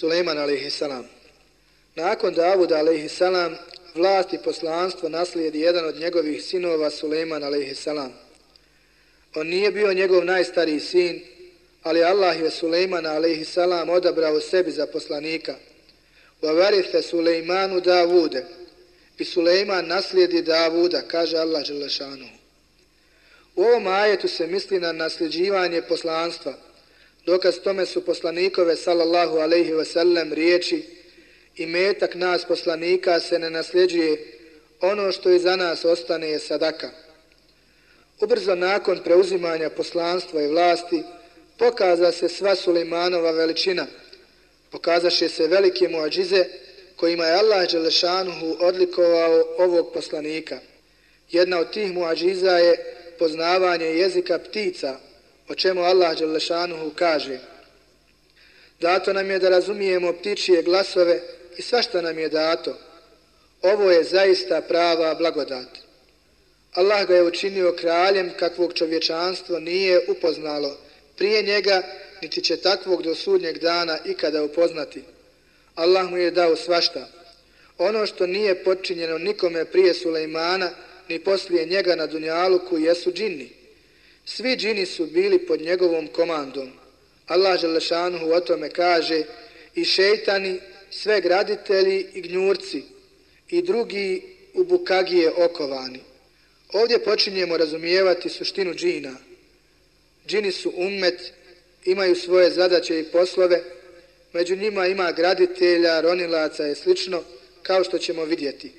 Suleiman a.s. Nakon Davuda a.s. vlast i poslanstvo naslijedi jedan od njegovih sinova Suleiman a.s. On nije bio njegov najstariji sin, ali Allah je Suleimana a.s. odabrao sebi za poslanika. Vavarife Suleimanu Davude i Suleiman naslijedi Davuda, kaže Allah Đelešanu. U ovom ajetu se misli na nasljeđivanje poslanstva. Dokaz tome su poslanikove, sallallahu alaihi wasallam, riječi i metak nas poslanika se ne nasljeđuje ono što iza nas ostane je sadaka. Ubrzo nakon preuzimanja poslanstva i vlasti pokaza se sva Sulimanova veličina. Pokazaše se velike muadžize kojima je Allah Đelešanuhu odlikovao ovog poslanika. Jedna od tih muadžiza je poznavanje jezika ptica, o čemu Allah Đalešanuhu kaže. Dato nam je da razumijemo ptičije glasove i svašta nam je dato. Ovo je zaista prava blagodat. Allah ga je učinio kraljem kakvog čovječanstvo nije upoznalo prije njega, niti će takvog do sudnjeg dana ikada upoznati. Allah mu je dao svašta. Ono što nije počinjeno nikome prije Sulejmana, ni poslije njega na Dunjaluku, jesu džinni. Svi džini su bili pod njegovom komandom. Allah Želešanuhu o tome kaže i šeitani, sve graditelji i gnjurci i drugi u bukagije okovani. Ovdje počinjemo razumijevati suštinu džina. Džini su ummet, imaju svoje zadaće i poslove, među njima ima graditelja, ronilaca i slično, kao što ćemo vidjeti.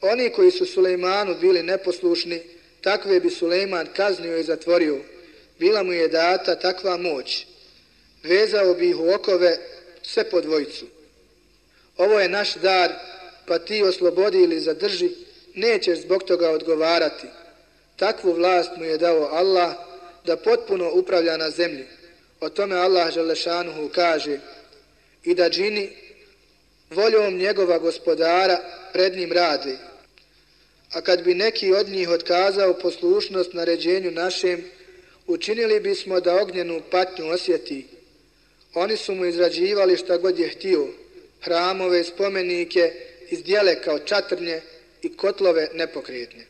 Oni koji su Sulejmanu bili neposlušni, takve bi Sulejman kaznio i zatvorio. Bila mu je data takva moć. Vezao bi ih u okove sve po dvojicu. Ovo je naš dar, pa ti oslobodi ili zadrži, nećeš zbog toga odgovarati. Takvu vlast mu je dao Allah da potpuno upravlja na zemlji. O tome Allah Želešanuhu kaže i da džini voljom njegova gospodara pred njim radi. A kad bi neki od njih otkazao poslušnost naređenju našem, učinili bismo da ognjenu patnju osjeti. Oni su mu izrađivali šta god je htio, hramove, spomenike, izdjele kao čatrnje i kotlove nepokretne.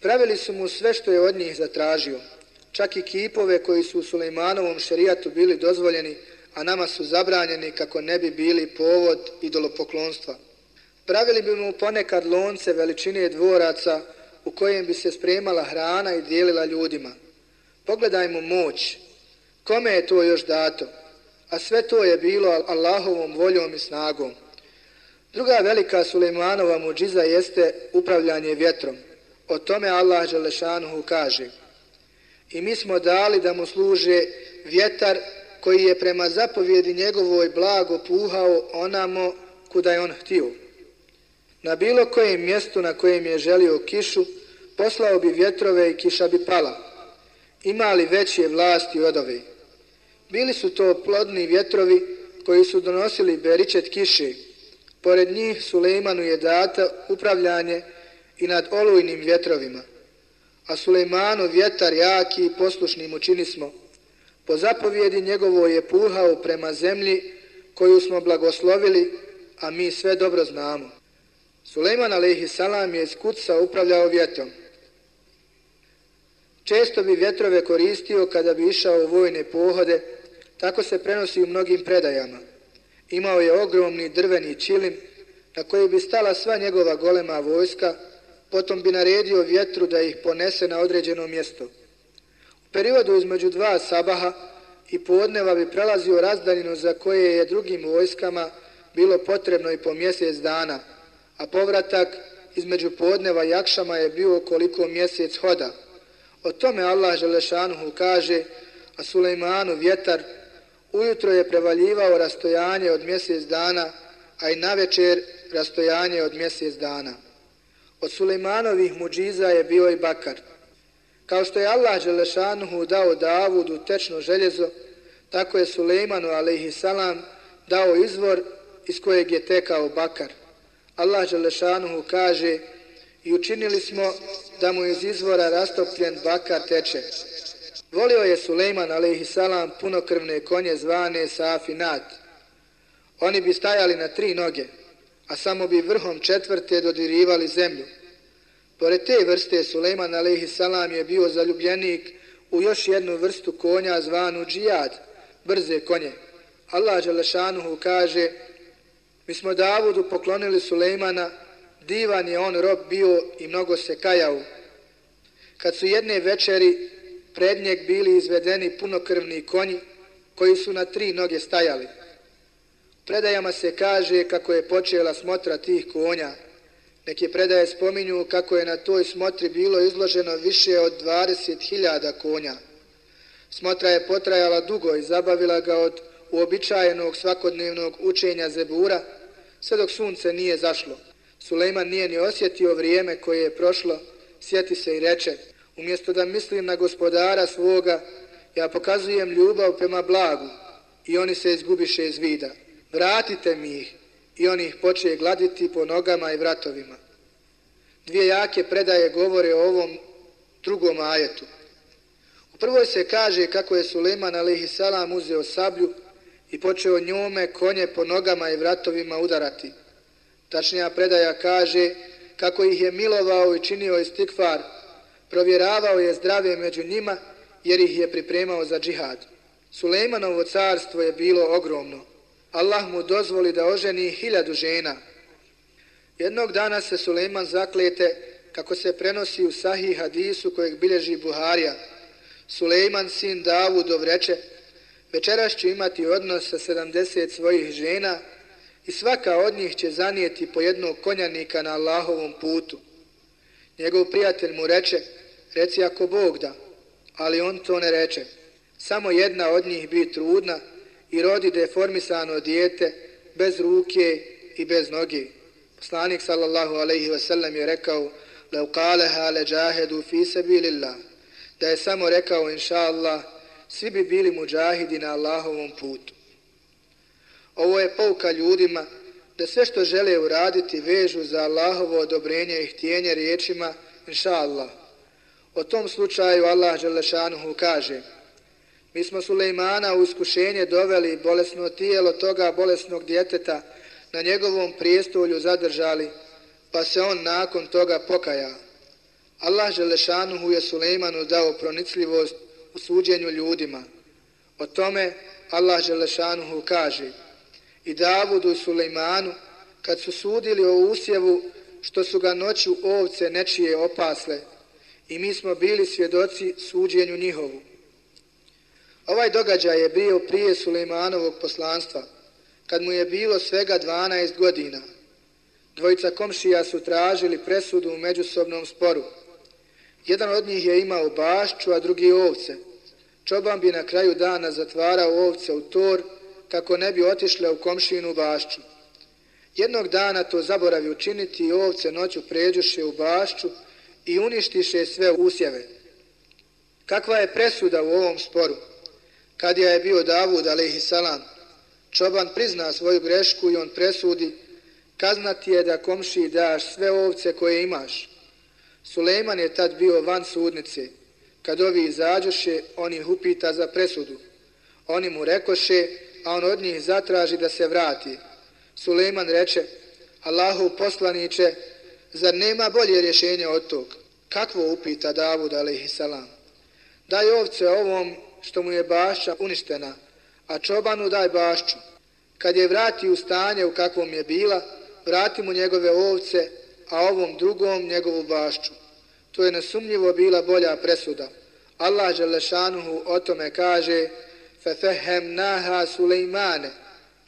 Pravili su mu sve što je od njih zatražio, čak i kipove koji su u Sulejmanovom šerijatu bili dozvoljeni, a nama su zabranjeni kako ne bi bili povod idolopoklonstva. Pravili bi mu ponekad lonce veličine dvoraca u kojem bi se spremala hrana i dijelila ljudima. Pogledajmo moć. Kome je to još dato? A sve to je bilo Allahovom voljom i snagom. Druga velika Sulejmanova muđiza jeste upravljanje vjetrom. O tome Allah Želešanuhu kaže. I mi smo dali da mu služe vjetar koji je prema zapovjedi njegovoj blago puhao onamo kuda je on htio. Na bilo kojem mjestu na kojem je želio kišu, poslao bi vjetrove i kiša bi pala. Imali veće vlasti od ove. Bili su to plodni vjetrovi koji su donosili beričet kiše. Pored njih Sulejmanu je data upravljanje i nad olujnim vjetrovima. A Sulejmanu vjetar jaki i poslušni mu čini smo. Po zapovjedi njegovo je puhao prema zemlji koju smo blagoslovili, a mi sve dobro znamo. Sulejman a.s. je iz kuca upravljao vjetrom. Često bi vjetrove koristio kada bi išao u vojne pohode, tako se prenosi u mnogim predajama. Imao je ogromni drveni čilim na koji bi stala sva njegova golema vojska, potom bi naredio vjetru da ih ponese na određeno mjesto. U periodu između dva sabaha i podneva bi prelazio razdaljinu za koje je drugim vojskama bilo potrebno i po mjesec dana, a povratak između podneva i akšama je bio koliko mjesec hoda. O tome Allah Želešanuhu kaže, a Sulejmanu vjetar ujutro je prevaljivao rastojanje od mjesec dana, a i na večer rastojanje od mjesec dana. Od Sulejmanovih muđiza je bio i bakar. Kao što je Allah Želešanuhu dao Davudu tečno željezo, tako je Sulejmanu alaihissalam dao izvor iz kojeg je tekao bakar. Allah Želešanuhu kaže i učinili smo da mu iz izvora rastopljen bakar teče. Volio je Sulejman a.s. punokrvne konje zvane Safinat. Oni bi stajali na tri noge, a samo bi vrhom četvrte dodirivali zemlju. Pored te vrste Sulejman a.s. je bio zaljubljenik u još jednu vrstu konja zvanu džijad, brze konje. Allah Đelešanuhu kaže, mi smo Davudu poklonili Sulejmana, divan je on rob bio i mnogo se kajao. Kad su jedne večeri pred njeg bili izvedeni punokrvni konji koji su na tri noge stajali. Predajama se kaže kako je počela smotra tih konja. Neke predaje spominju kako je na toj smotri bilo izloženo više od 20.000 konja. Smotra je potrajala dugo i zabavila ga od uobičajenog svakodnevnog učenja zebura, sve dok sunce nije zašlo. Sulejman nije ni osjetio vrijeme koje je prošlo, sjeti se i reče, umjesto da mislim na gospodara svoga, ja pokazujem ljubav prema blagu i oni se izgubiše iz vida. Vratite mi ih i oni ih počeje gladiti po nogama i vratovima. Dvije jake predaje govore o ovom drugom ajetu. U prvoj se kaže kako je Suleman a.s. uzeo sablju i počeo njome konje po nogama i vratovima udarati. Tačnija predaja kaže kako ih je milovao i činio istikfar, provjeravao je zdrave među njima jer ih je pripremao za džihad. Sulejmanovo carstvo je bilo ogromno. Allah mu dozvoli da oženi hiljadu žena. Jednog dana se Sulejman zaklete kako se prenosi u sahih hadisu kojeg bilježi Buharija. Sulejman, sin Davudov, reče Večeras ću imati odnos sa 70 svojih žena i svaka od njih će zanijeti po jednog konjanika na Allahovom putu. Njegov prijatelj mu reče, reci ako Bog da, ali on to ne reče. Samo jedna od njih bi trudna i rodi deformisano dijete bez ruke i bez noge. Poslanik sallallahu alaihi wasallam je rekao, لو قالها لجاهدوا في سبيل الله da je samo rekao inša Allah svi bi bili muđahidi na Allahovom putu. Ovo je pouka ljudima da sve što žele uraditi vežu za Allahovo odobrenje i htjenje riječima, inša Allah. O tom slučaju Allah Želešanuhu kaže Mi smo Sulejmana u iskušenje doveli bolesno tijelo toga bolesnog djeteta na njegovom prijestolju zadržali, pa se on nakon toga pokaja. Allah Želešanuhu je Sulejmanu dao pronicljivost u suđenju ljudima. O tome Allah Želešanuhu kaže i Davudu i Sulejmanu kad su sudili o usjevu što su ga noću ovce nečije opasle i mi smo bili svjedoci suđenju njihovu. Ovaj događaj je bio prije Sulejmanovog poslanstva, kad mu je bilo svega 12 godina. Dvojica komšija su tražili presudu u međusobnom sporu. Jedan od njih je imao bašću, a drugi ovce. Čoban bi na kraju dana zatvarao ovce u tor, kako ne bi otišle u komšinu bašću. Jednog dana to zaboravi učiniti i ovce noću pređuše u bašću i uništiše sve usjeve. Kakva je presuda u ovom sporu? Kad je bio Davud, alaihi salam, čoban prizna svoju grešku i on presudi, kaznati je da komši daš sve ovce koje imaš. Sulejman je tad bio van sudnice. Kad ovi izađoše, on ih upita za presudu. Oni mu rekoše, a on od njih zatraži da se vrati. Sulejman reče, Allahu poslaniće, zar nema bolje rješenje od tog? Kakvo upita Davud, a.s. Daj ovce ovom što mu je bašća uništena, a čobanu daj bašću. Kad je vrati u stanje u kakvom je bila, vrati mu njegove ovce, a ovom drugom njegovu bašću. To je nesumnjivo bila bolja presuda. Allah Želešanuhu o tome kaže, fefehem naha Sulejmane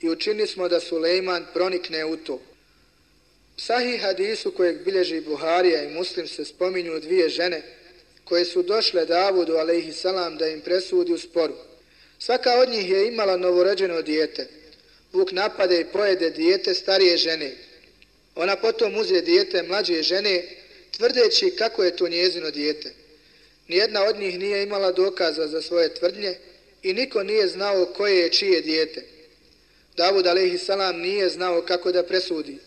i učini smo da Sulejman pronikne u to. Sahih hadisu kojeg bilježi Buharija i Muslim se spominju dvije žene koje su došle Davudu salam da im presudi u sporu. Svaka od njih je imala novorođeno dijete. Vuk napade i pojede dijete starije žene. Ona potom uze dijete mlađe žene tvrdeći kako je to njezino dijete. Nijedna od njih nije imala dokaza za svoje tvrdnje i niko nije znao koje je čije dijete. Davud a.s. nije znao kako da presudi.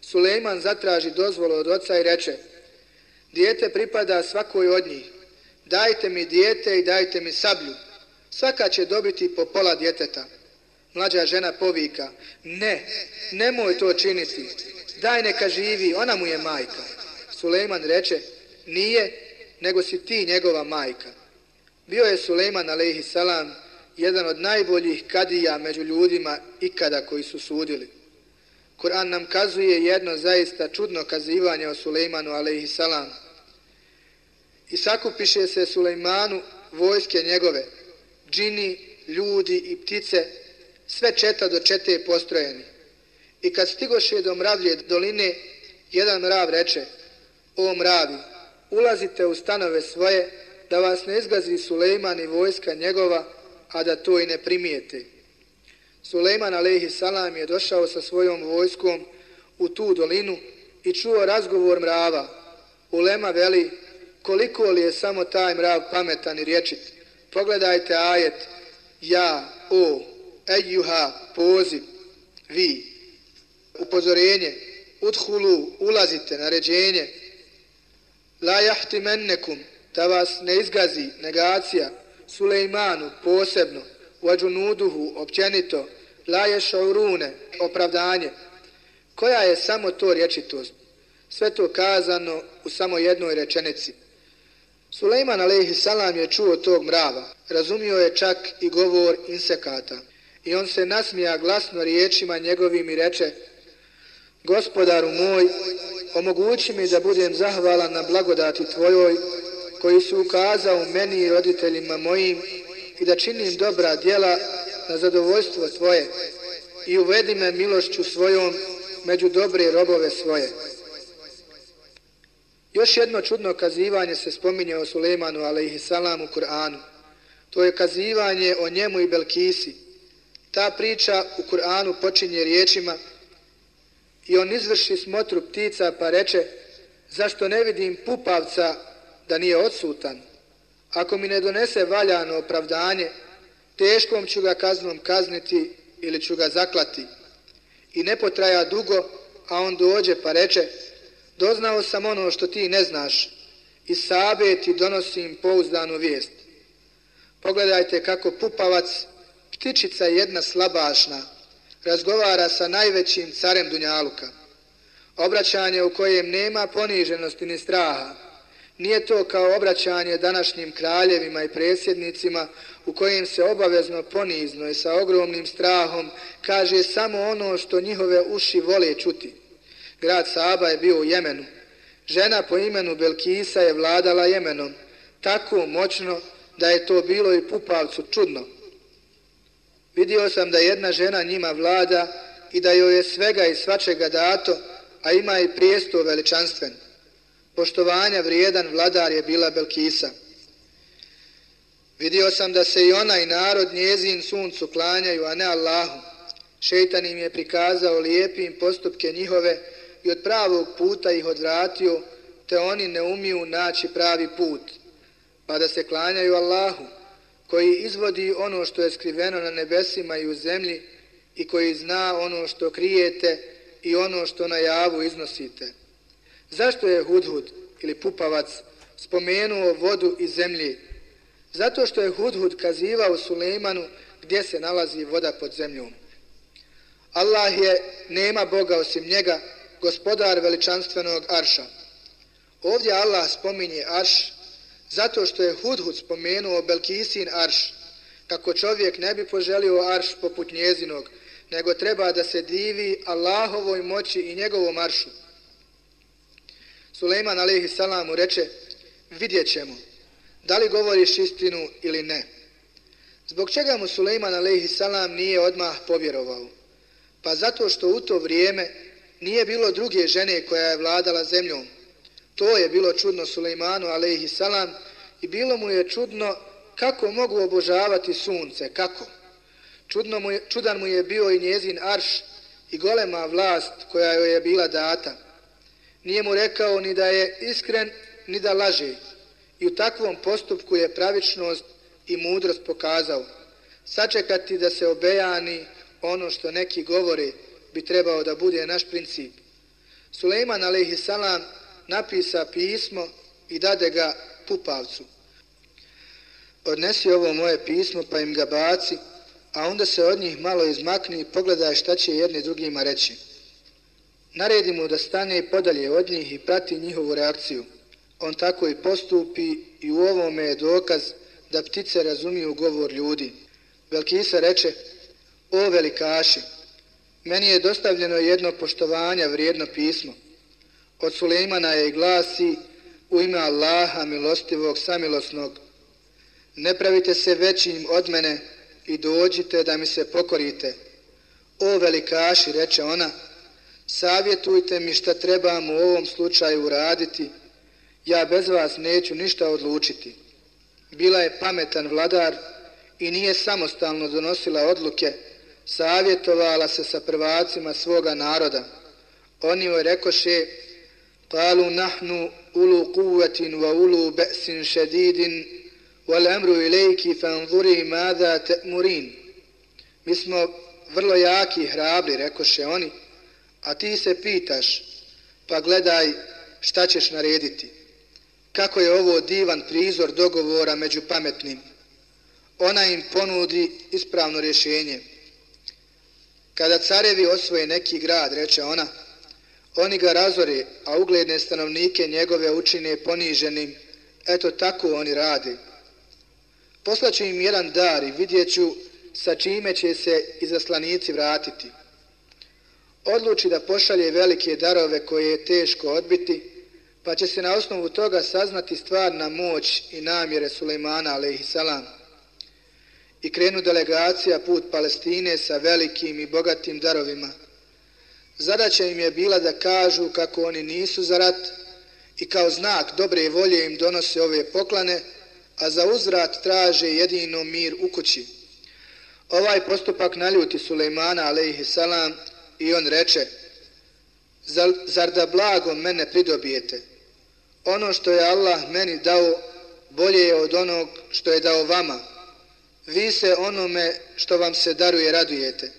Sulejman zatraži dozvolu od oca i reče Dijete pripada svakoj od njih. Dajte mi dijete i dajte mi sablju. Svaka će dobiti po pola djeteta. Mlađa žena povika, ne, nemoj to činiti, daj neka živi, ona mu je majka. Sulejman reče, nije, nego si ti njegova majka. Bio je Sulejman, alaihi salam, jedan od najboljih kadija među ljudima ikada koji su sudili. Kur'an nam kazuje jedno zaista čudno kazivanje o Sulejmanu, alaihi salam. I sakupiše se Sulejmanu vojske njegove, džini, ljudi i ptice, sve četa do čete postrojeni. I kad stigoše do mravlje doline, jedan mrav reče, o mravi, ulazite u stanove svoje, da vas ne izgazi Sulejman i vojska njegova, a da to i ne primijete. Sulejman alaihi salam je došao sa svojom vojskom u tu dolinu i čuo razgovor mrava. Ulema veli, koliko li je samo taj mrav pametan i rječit. Pogledajte ajet, ja, o, ejuha, poziv, vi, upozorenje, udhulu, ulazite, naređenje, la jahti mennekum, da vas ne izgazi, negacija, Sulejmanu posebno, uađunuduhu općenito, la šaurune, opravdanje. Koja je samo to rječitost? Sve to kazano u samo jednoj rečenici. Sulejman alaihi salam je čuo tog mrava, razumio je čak i govor insekata. I on se nasmija glasno riječima njegovim i reče Gospodaru moj, omogući mi da budem zahvalan na blagodati tvojoj koji su ukazao meni i roditeljima mojim i da činim dobra djela na zadovoljstvo tvoje i uvedi me milošću svojom među dobre robove svoje. Još jedno čudno kazivanje se spominje o Sulejmanu alaihissalam u Kur'anu. To je kazivanje o njemu i Belkisi. Ta priča u Kur'anu počinje riječima i on izvrši smotru ptica pa reče zašto ne vidim pupavca da nije odsutan. Ako mi ne donese valjano opravdanje, teškom ću ga kaznom kazniti ili ću ga zaklati. I ne potraja dugo, a on dođe pa reče, doznao sam ono što ti ne znaš i sabe ti donosim pouzdanu vijest. Pogledajte kako pupavac, ptičica jedna slabašna, razgovara sa najvećim carem Dunjaluka. Obraćanje u kojem nema poniženosti ni straha, Nije to kao obraćanje današnjim kraljevima i presjednicima u kojem se obavezno ponizno i sa ogromnim strahom kaže samo ono što njihove uši vole čuti. Grad Saba je bio u Jemenu. Žena po imenu Belkisa je vladala Jemenom, tako moćno da je to bilo i pupavcu čudno. Vidio sam da jedna žena njima vlada i da joj je svega i svačega dato, a ima i prijesto veličanstven poštovanja vrijedan vladar je bila Belkisa. Vidio sam da se i ona i narod njezin suncu klanjaju, a ne Allahu. Šeitan im je prikazao lijepim postupke njihove i od pravog puta ih odvratio, te oni ne umiju naći pravi put, pa da se klanjaju Allahu, koji izvodi ono što je skriveno na nebesima i u zemlji i koji zna ono što krijete i ono što na javu iznosite. Zašto je Hudhud ili Pupavac spomenuo vodu iz zemlje? Zato što je Hudhud kazivao Sulejmanu gdje se nalazi voda pod zemljom. Allah je, nema Boga osim njega, gospodar veličanstvenog Arša. Ovdje Allah spominje Arš zato što je Hudhud spomenuo Belkisin Arš, kako čovjek ne bi poželio Arš poput njezinog, nego treba da se divi Allahovoj moći i njegovom Aršu. Sulejman alaihi salamu reče, vidjet ćemo, da li govoriš istinu ili ne. Zbog čega mu Sulejman alaihi salam nije odmah povjerovao? Pa zato što u to vrijeme nije bilo druge žene koja je vladala zemljom. To je bilo čudno Sulejmanu alaihi salam i bilo mu je čudno kako mogu obožavati sunce, kako. Čudno mu je, čudan mu je bio i njezin arš i golema vlast koja joj je bila data nije mu rekao ni da je iskren, ni da laže. I u takvom postupku je pravičnost i mudrost pokazao. Sačekati da se obejani ono što neki govore bi trebao da bude naš princip. Suleiman a.s napisa pismo i dade ga pupavcu. Odnesi ovo moje pismo pa im ga baci, a onda se od njih malo izmakni i pogledaj šta će jedni drugima reći. Naredi mu da stane podalje od njih i prati njihovu reakciju. On tako i postupi i u ovome je dokaz da ptice razumiju govor ljudi. Velkisa reče, o velikaši, meni je dostavljeno jedno poštovanja vrijedno pismo. Od Sulejmana je glasi u ime Allaha milostivog samilosnog. Ne pravite se većim od mene i dođite da mi se pokorite. O velikaši, reče ona, savjetujte mi šta trebam u ovom slučaju uraditi, ja bez vas neću ništa odlučiti. Bila je pametan vladar i nije samostalno donosila odluke, savjetovala se sa prvacima svoga naroda. Oni joj rekoše, قالوا نحن أولو قوة وأولو بأس شديد والأمر إليك فانظري ماذا تأمرين mada. Mi smo vrlo jaki i hrabri, rekoše oni, a ti se pitaš, pa gledaj šta ćeš narediti. Kako je ovo divan prizor dogovora među pametnim. Ona im ponudi ispravno rješenje. Kada carevi osvoje neki grad, reče ona, oni ga razore, a ugledne stanovnike njegove učine poniženim. Eto tako oni rade. Poslaću im jedan dar i vidjeću sa čime će se izaslanici vratiti. Odluči da pošalje velike darove koje je teško odbiti, pa će se na osnovu toga saznati stvarna moć i namjere Sulejmana a.s. I krenu delegacija put Palestine sa velikim i bogatim darovima. Zadaća im je bila da kažu kako oni nisu za rat i kao znak dobre volje im donose ove poklane, a za uzrat traže jedino mir u kući. Ovaj postupak naljuti Sulejmana alaihissalam i on reče, zar da blago mene pridobijete? ono što je Allah meni dao bolje je od onog što je dao vama. Vi se onome što vam se daruje radujete.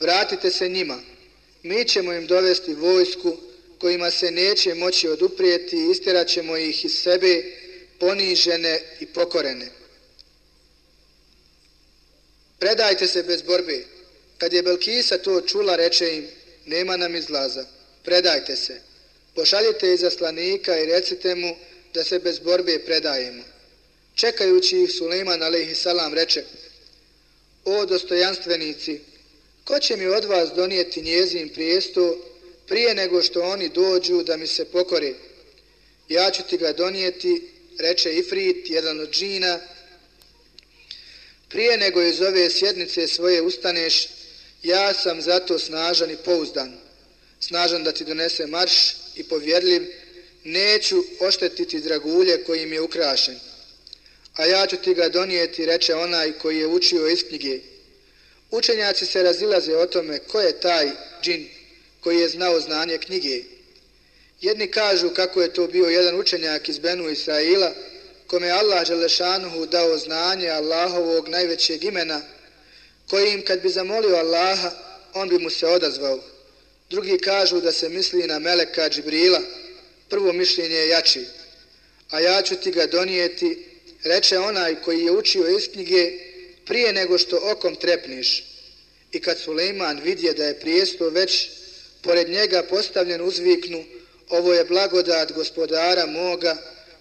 Vratite se njima. Mi ćemo im dovesti vojsku kojima se neće moći oduprijeti i istirat ćemo ih iz sebe ponižene i pokorene. Predajte se bez borbe. Kad je Belkisa to čula, reče im, nema nam izlaza. Predajte se. Pošaljite iza slanika i recite mu da se bez borbe predajemo. Čekajući ih Suleiman a.s. reče O dostojanstvenici, ko će mi od vas donijeti njezin prijesto prije nego što oni dođu da mi se pokore? Ja ću ti ga donijeti, reče Ifrit, jedan od džina. Prije nego iz ove sjednice svoje ustaneš, ja sam zato snažan i pouzdan. Snažan da ti donese marš i povjerljiv, neću oštetiti dragulje kojim je ukrašen. A ja ću ti ga donijeti, reče onaj koji je učio iz knjige. Učenjaci se razilaze o tome ko je taj džin koji je znao znanje knjige. Jedni kažu kako je to bio jedan učenjak iz Benu Israila, kome je Allah Želešanuhu dao znanje Allahovog najvećeg imena, kojim kad bi zamolio Allaha, on bi mu se odazvao. Drugi kažu da se misli na Meleka Džibrila, prvo mišljenje je jači. A ja ću ti ga donijeti, reče onaj koji je učio iz knjige, prije nego što okom trepniš. I kad Suleiman vidje da je prijesto već pored njega postavljen uzviknu, ovo je blagodat gospodara moga,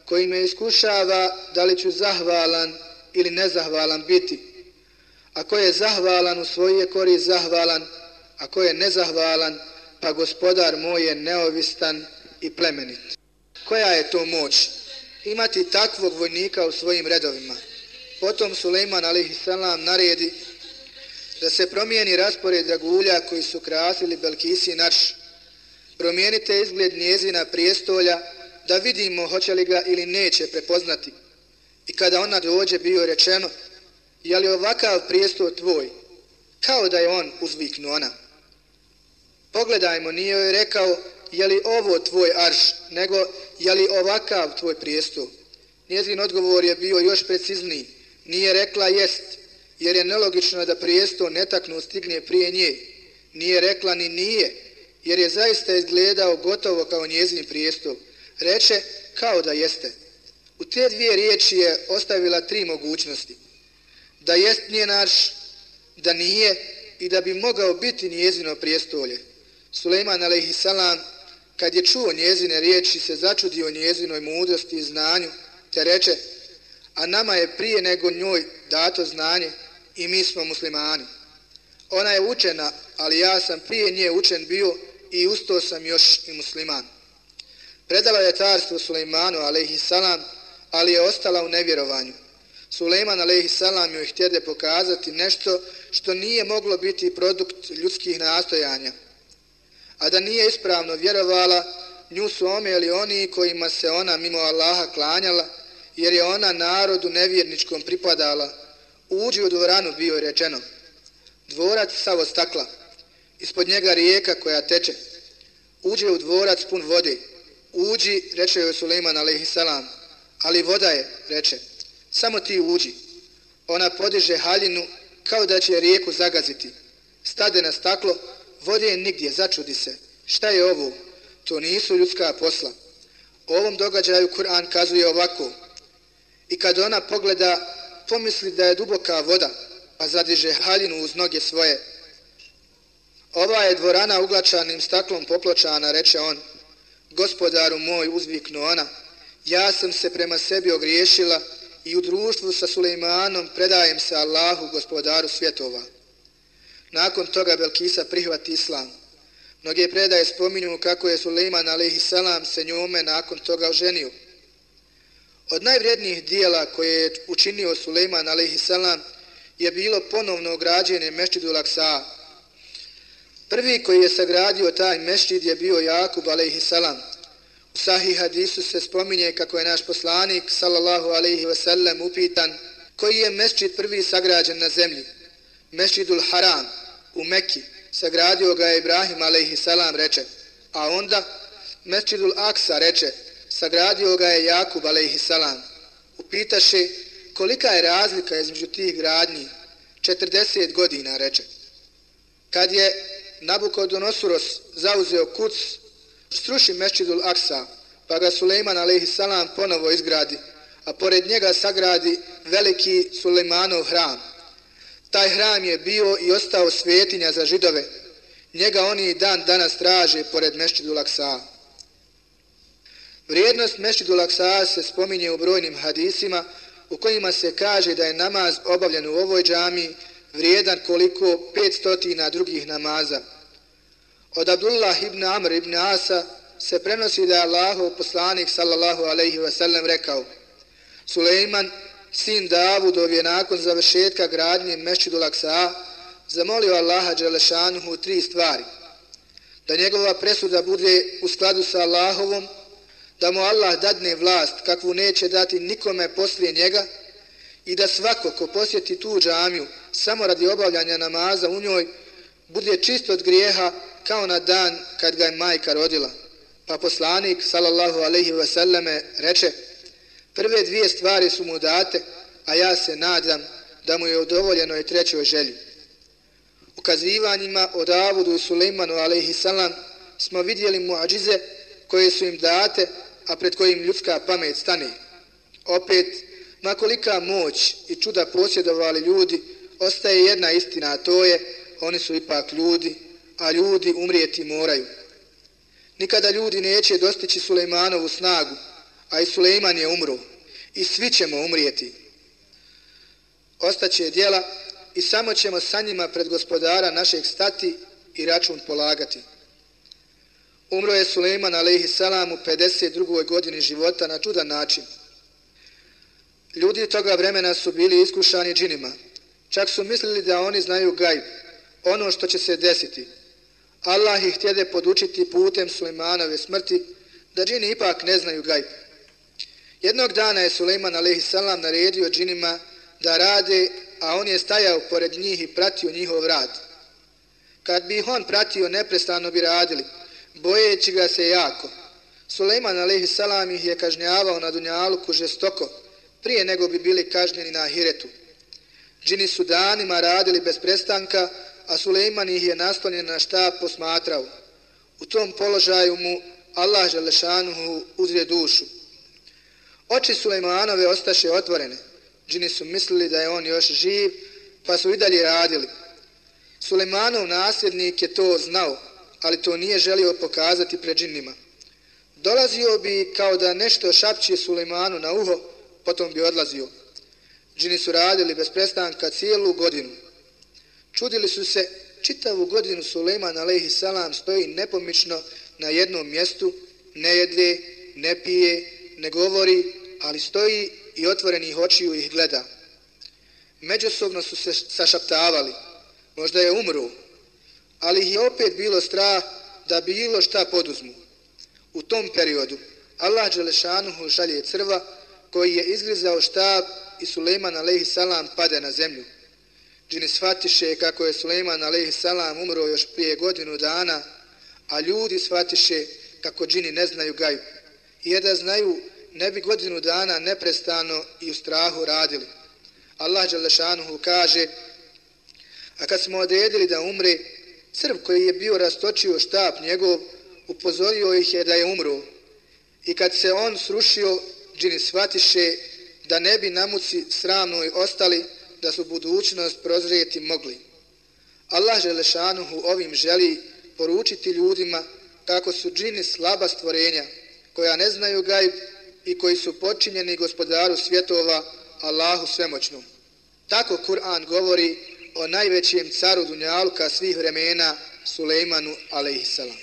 koji me iskušava da li ću zahvalan ili nezahvalan biti. Ako je zahvalan u svoje kori zahvalan, ako je nezahvalan, pa gospodar moj je neovistan i plemenit. Koja je to moć? Imati takvog vojnika u svojim redovima. Potom Suleiman a.s. naredi da se promijeni raspored dragulja koji su krasili Belkisi naš. Promijenite izgled njezina prijestolja da vidimo hoće li ga ili neće prepoznati. I kada ona dođe bio rečeno, je li ovakav prijestol tvoj? Kao da je on uzviknu ona. Pogledajmo, nije joj rekao, je li ovo tvoj arš, nego je li ovakav tvoj prijestol? Njezin odgovor je bio još precizniji. Nije rekla jest, jer je nelogično da prijesto netaknu stigne prije nje. Nije rekla ni nije, jer je zaista izgledao gotovo kao njezin prijestol. Reče kao da jeste. U te dvije riječi je ostavila tri mogućnosti. Da jest nije naš, da nije i da bi mogao biti njezino prijestolje. Suleiman a.s. kad je čuo njezine riječi se začudio njezinoj mudrosti i znanju, te reče, a nama je prije nego njoj dato znanje i mi smo muslimani. Ona je učena, ali ja sam prije nje učen bio i usto sam još i musliman. Predala je carstvo Sulejmanu, salam, ali je ostala u nevjerovanju. Sulejman, salam, joj htjede pokazati nešto što nije moglo biti produkt ljudskih nastojanja. A da nije ispravno vjerovala, nju su omijeli oni kojima se ona mimo Allaha klanjala, jer je ona narodu nevjerničkom pripadala. Uđi u dvoranu bio je rečeno. Dvorac savo stakla, ispod njega rijeka koja teče. Uđe u dvorac pun vode. Uđi, reče joj Suleiman a.s. Ali voda je, reče, samo ti uđi. Ona podiže haljinu kao da će rijeku zagaziti. Stade na staklo, vode je nigdje, začudi se. Šta je ovo? To nisu ljudska posla. O ovom događaju Kur'an kazuje ovako. I kad ona pogleda, pomisli da je duboka voda, pa zadiže haljinu uz noge svoje. Ova je dvorana uglačanim staklom popločana, reče on. Gospodaru moj, uzviknu ona, ja sam se prema sebi ogriješila i u društvu sa Sulejmanom predajem se Allahu, gospodaru svjetova. Nakon toga Belkisa prihvati islam. Mnoge predaje spominju kako je Sulejman a.s. se njome nakon toga oženio. Od najvrednijih dijela koje je učinio Sulejman a.s. je bilo ponovno građenje Mešćidu Laksa. Prvi koji je sagradio taj Mešćid je bio Jakub a.s. U sahih hadisu se spominje kako je naš poslanik sallallahu alaihi wasallam upitan koji je Mešćid prvi sagrađen na zemlji. Mešćidul Haram u Mekki sagradio ga je Ibrahim alaihi salam reče. A onda Mešćidul Aksa reče sagradio ga je Jakub a.s. Upitaše kolika je razlika između tih gradnji? 40 godina, reče. Kad je Nabukodonosuros zauzeo kuc, struši Mešćidul Aksa, pa ga Suleiman a.s. ponovo izgradi, a pored njega sagradi veliki Sulejmanov hram. Taj hram je bio i ostao svetinja za židove. Njega oni dan danas traže pored Mešćidul Aksa. Vrijednost Mešćidu Laksa se spominje u brojnim hadisima u kojima se kaže da je namaz obavljen u ovoj džami vrijedan koliko 500 drugih namaza. Od Abdullah ibn Amr ibn Asa se prenosi da je Allahov poslanik sallallahu alaihi wasallam rekao Sulejman, sin Davudov je nakon završetka gradnje Mešćidu Laksa zamolio Allaha Đelešanuhu tri stvari. Da njegova presuda bude u skladu sa Allahovom da mu Allah dadne vlast kakvu neće dati nikome poslije njega i da svako ko posjeti tu džamiju samo radi obavljanja namaza u njoj bude čist od grijeha kao na dan kad ga je majka rodila. Pa poslanik, sallallahu alaihi wasallame, reče prve dvije stvari su mu date, a ja se nadam da mu je udovoljeno i trećoj želji. U kazivanjima od Avudu i Suleimanu alaihi salam smo vidjeli muadžize koje su im date a pred kojim ljudska pamet stane. Opet, makolika moć i čuda posjedovali ljudi, ostaje jedna istina, a to je, oni su ipak ljudi, a ljudi umrijeti moraju. Nikada ljudi neće dostići Sulejmanovu snagu, a i Sulejman je umro, i svi ćemo umrijeti. Ostaće djela i samo ćemo sa njima pred gospodara našeg stati i račun polagati. Umro je Suleiman alaihi salam u 52. godini života na čudan način. Ljudi toga vremena su bili iskušani džinima. Čak su mislili da oni znaju gajb, ono što će se desiti. Allah ih htjede podučiti putem Suleimanove smrti, da džini ipak ne znaju gajb. Jednog dana je Suleiman a.s. naredio džinima da rade, a on je stajao pored njih i pratio njihov rad. Kad bi ih on pratio, neprestano bi radili, bojeći ga se jako. Suleiman a.s. ih je kažnjavao na Dunjaluku žestoko, prije nego bi bili kažnjeni na Ahiretu. Džini su danima radili bez prestanka, a Sulejman ih je naslonjen na štab posmatrao. U tom položaju mu Allah Želešanuhu uzrije dušu. Oči Sulejmanove ostaše otvorene. Džini su mislili da je on još živ, pa su i dalje radili. Sulejmanov nasljednik je to znao, ali to nije želio pokazati pred džinnima. Dolazio bi kao da nešto šapće Sulejmanu na uho, potom bi odlazio. Džini su radili bez prestanka cijelu godinu. Čudili su se, čitavu godinu Sulejman alaihi salam stoji nepomično na jednom mjestu, ne jedve, ne pije, ne govori, ali stoji i otvorenih očiju ih gleda. Međusobno su se sašaptavali, možda je umru, ali ih je opet bilo strah da bilo šta poduzmu. U tom periodu Allah Đelešanuhu šalje crva koji je izgrizao štab i Suleiman alaihi salam pade na zemlju. Džini shvatiše kako je Suleiman alaihi salam umro još prije godinu dana, a ljudi shvatiše kako džini ne znaju gaju. I da znaju, ne bi godinu dana neprestano i u strahu radili. Allah Đelešanuhu kaže, a kad smo odredili da umre, Srb koji je bio rastočio štab njegov, upozorio ih je da je umru. I kad se on srušio, džini shvatiše da ne bi namuci sramnoj ostali, da su budućnost prozrijeti mogli. Allah Želešanuhu ovim želi poručiti ljudima kako su džini slaba stvorenja, koja ne znaju gajb i koji su počinjeni gospodaru svjetova, Allahu svemoćnom. Tako Kur'an govori o najvećem caru Dunjaluka svih vremena, Sulejmanu alaihissalam.